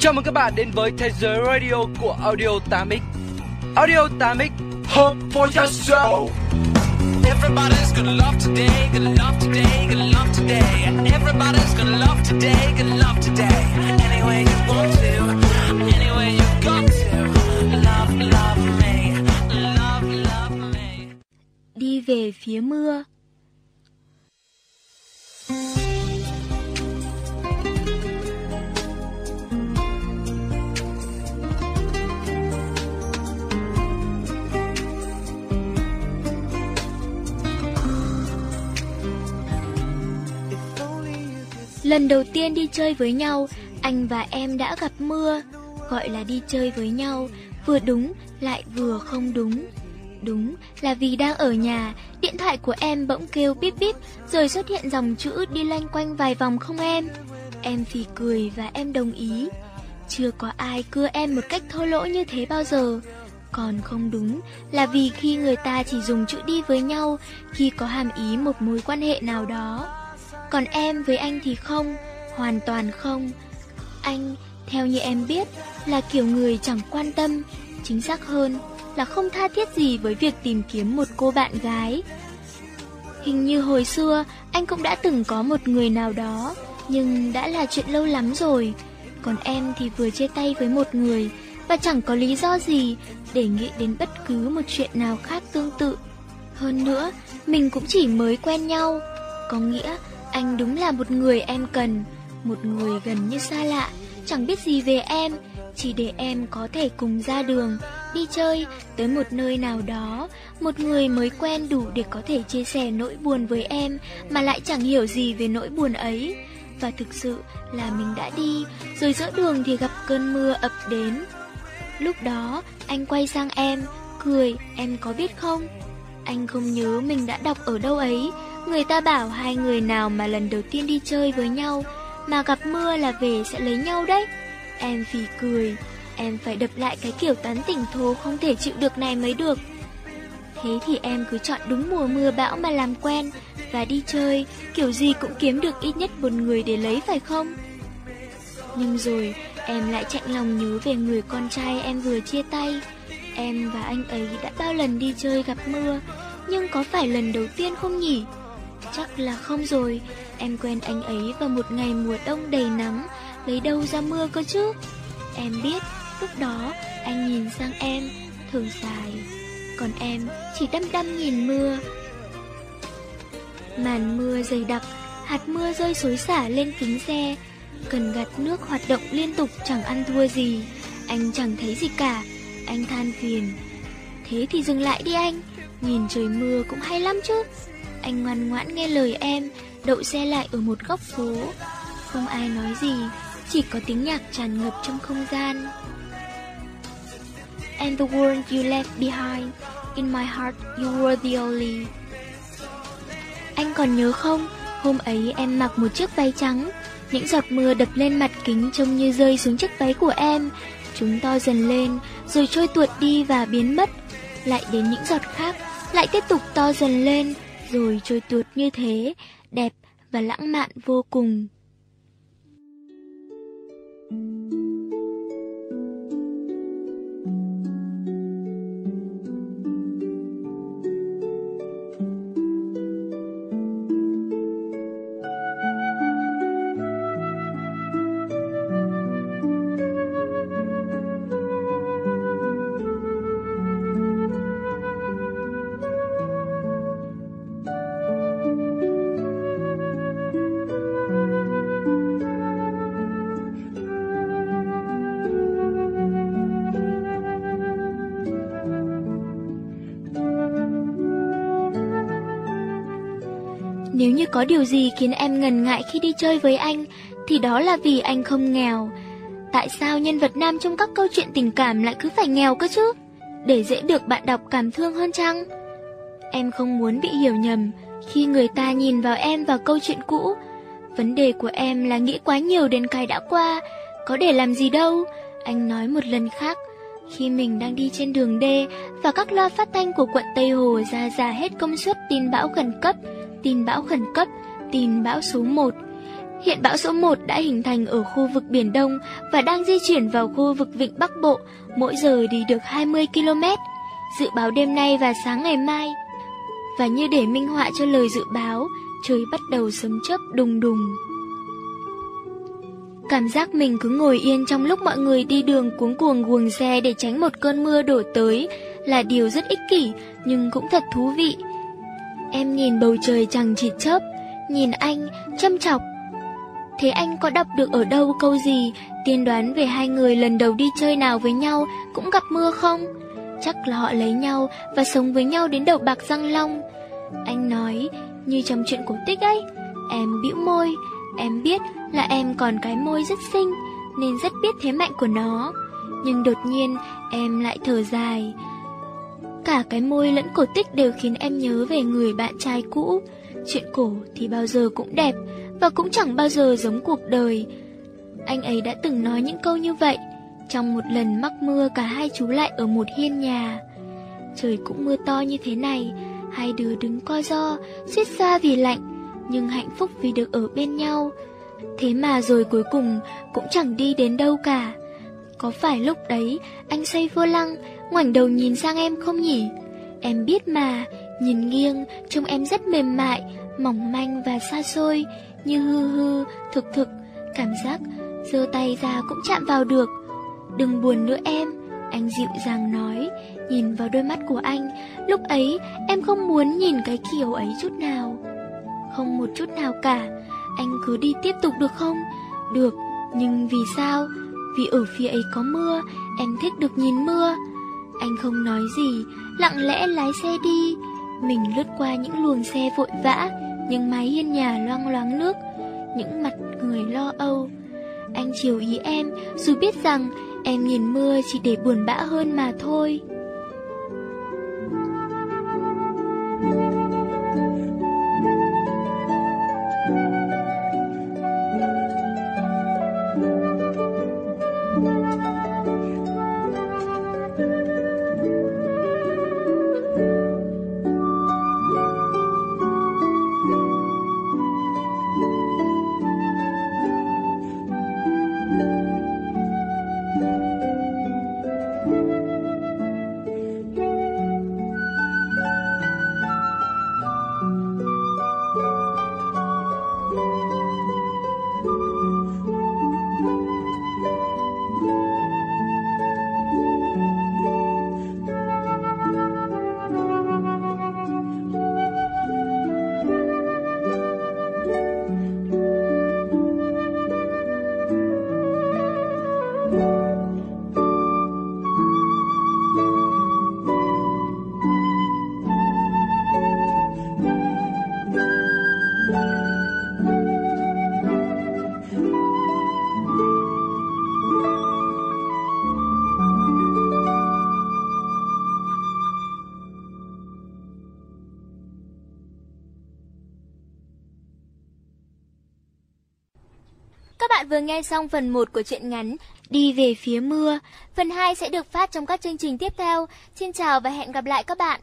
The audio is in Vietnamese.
Chào mừng các bạn đến với thế giới radio của Audio 8X. Audio 8X, home for your soul. Everybody's gonna love today, gonna love today, gonna love today. Everybody's gonna love today, gonna love today. Any way you want to, any way you got to. Love, love me, love, love me. Đi về phía mưa Lần đầu tiên đi chơi với nhau, anh và em đã gặp mưa. Gọi là đi chơi với nhau, vừa đúng lại vừa không đúng. Đúng là vì đang ở nhà, điện thoại của em bỗng kêu bíp bíp, rồi xuất hiện dòng chữ đi lanh quanh vài vòng không em. Em phì cười và em đồng ý. Chưa có ai cưa em một cách thô lỗ như thế bao giờ. Còn không đúng là vì khi người ta chỉ dùng chữ đi với nhau khi có hàm ý một mối quan hệ nào đó. Còn em với anh thì không, hoàn toàn không. Anh, theo như em biết, là kiểu người chẳng quan tâm, chính xác hơn là không tha thiết gì với việc tìm kiếm một cô bạn gái. Hình như hồi xưa anh cũng đã từng có một người nào đó, nhưng đã là chuyện lâu lắm rồi. Còn em thì vừa chia tay với một người và chẳng có lý do gì để nghĩ đến bất cứ một chuyện nào khác tương tự. Hơn nữa, mình cũng chỉ mới quen nhau, có nghĩa anh đúng là một người em cần, một người gần như xa lạ, chẳng biết gì về em, chỉ để em có thể cùng ra đường, đi chơi tới một nơi nào đó, một người mới quen đủ để có thể chia sẻ nỗi buồn với em mà lại chẳng hiểu gì về nỗi buồn ấy. Và thực sự là mình đã đi, rồi giữa đường thì gặp cơn mưa ập đến. Lúc đó, anh quay sang em, cười, em có biết không? Anh không nhớ mình đã đọc ở đâu ấy, người ta bảo hai người nào mà lần đầu tiên đi chơi với nhau, mà gặp mưa là về sẽ lấy nhau đấy. Em phì cười, em phải đập lại cái kiểu tán tỉnh thô không thể chịu được này mới được. Thế thì em cứ chọn đúng mùa mưa bão mà làm quen, và đi chơi, kiểu gì cũng kiếm được ít nhất một người để lấy phải không? Nhưng rồi, em lại chạy lòng nhớ về người con trai em vừa chia tay. Em và anh ấy đã bao lần đi chơi gặp mưa, nhưng có phải lần đầu tiên không nhỉ? Chắc là không rồi, em quen anh ấy vào một ngày mùa đông đầy nắng, lấy đâu ra mưa cơ chứ? Em biết, lúc đó anh nhìn sang em, thở dài, còn em chỉ đăm đăm nhìn mưa. Màn mưa dày đặc, hạt mưa rơi xối xả lên kính xe, cần gạt nước hoạt động liên tục chẳng ăn thua gì, anh chẳng thấy gì cả, anh than phiền. Thế thì dừng lại đi anh, nhìn trời mưa cũng hay lắm chứ. Anh ngoan ngoãn nghe lời em, đậu xe lại ở một góc phố. Không ai nói gì, chỉ có tiếng nhạc tràn ngập trong không gian. And the world you left behind, in my heart you were the only. Anh còn nhớ không, hôm ấy em mặc một chiếc váy trắng, những giọt mưa đập lên mặt kính trông như rơi xuống chiếc váy của em. Chúng to dần lên, rồi trôi tuột đi và biến mất. Lại đến những giọt khác, lại tiếp tục to dần lên, rồi trôi tuột như thế, đẹp và lãng mạn vô cùng. Nếu như có điều gì khiến em ngần ngại khi đi chơi với anh, thì đó là vì anh không nghèo. Tại sao nhân vật nam trong các câu chuyện tình cảm lại cứ phải nghèo cơ chứ? Để dễ được bạn đọc cảm thương hơn chăng? Em không muốn bị hiểu nhầm khi người ta nhìn vào em và câu chuyện cũ. Vấn đề của em là nghĩ quá nhiều đến cái đã qua, có để làm gì đâu. Anh nói một lần khác, khi mình đang đi trên đường D và các loa phát thanh của quận Tây Hồ ra ra hết công suất tin bão khẩn cấp, tin bão khẩn cấp, tin bão số 1. Hiện bão số 1 đã hình thành ở khu vực Biển Đông và đang di chuyển vào khu vực Vịnh Bắc Bộ, mỗi giờ đi được 20 km. Dự báo đêm nay và sáng ngày mai. Và như để minh họa cho lời dự báo, trời bắt đầu sấm chớp đùng đùng. Cảm giác mình cứ ngồi yên trong lúc mọi người đi đường cuống cuồng guồng xe để tránh một cơn mưa đổ tới là điều rất ích kỷ nhưng cũng thật thú vị. Em nhìn bầu trời chẳng chịt chớp, nhìn anh châm chọc. Thế anh có đọc được ở đâu câu gì tiên đoán về hai người lần đầu đi chơi nào với nhau cũng gặp mưa không? Chắc là họ lấy nhau và sống với nhau đến đầu bạc răng long. Anh nói như trong chuyện cổ tích ấy. Em bĩu môi, em biết là em còn cái môi rất xinh nên rất biết thế mạnh của nó. Nhưng đột nhiên em lại thở dài. Cả cái môi lẫn cổ tích đều khiến em nhớ về người bạn trai cũ. Chuyện cổ thì bao giờ cũng đẹp và cũng chẳng bao giờ giống cuộc đời. Anh ấy đã từng nói những câu như vậy. Trong một lần mắc mưa cả hai chú lại ở một hiên nhà. Trời cũng mưa to như thế này, hai đứa đứng co do, suýt xa vì lạnh, nhưng hạnh phúc vì được ở bên nhau. Thế mà rồi cuối cùng cũng chẳng đi đến đâu cả. Có phải lúc đấy anh say vô lăng, ngoảnh đầu nhìn sang em không nhỉ? Em biết mà, nhìn nghiêng, trông em rất mềm mại, mỏng manh và xa xôi, như hư hư, thực thực, cảm giác giơ tay ra cũng chạm vào được. Đừng buồn nữa em, anh dịu dàng nói, nhìn vào đôi mắt của anh, lúc ấy em không muốn nhìn cái kiểu ấy chút nào. Không một chút nào cả, anh cứ đi tiếp tục được không? Được, nhưng vì sao? Vì ở phía ấy có mưa, em thích được nhìn mưa. Anh không nói gì, lặng lẽ lái xe đi. Mình lướt qua những luồng xe vội vã, những mái hiên nhà loang loáng nước, những mặt người lo âu. Anh chiều ý em, dù biết rằng em nhìn mưa chỉ để buồn bã hơn mà thôi. Bạn vừa nghe xong phần 1 của truyện ngắn Đi về phía mưa. Phần 2 sẽ được phát trong các chương trình tiếp theo. Xin chào và hẹn gặp lại các bạn.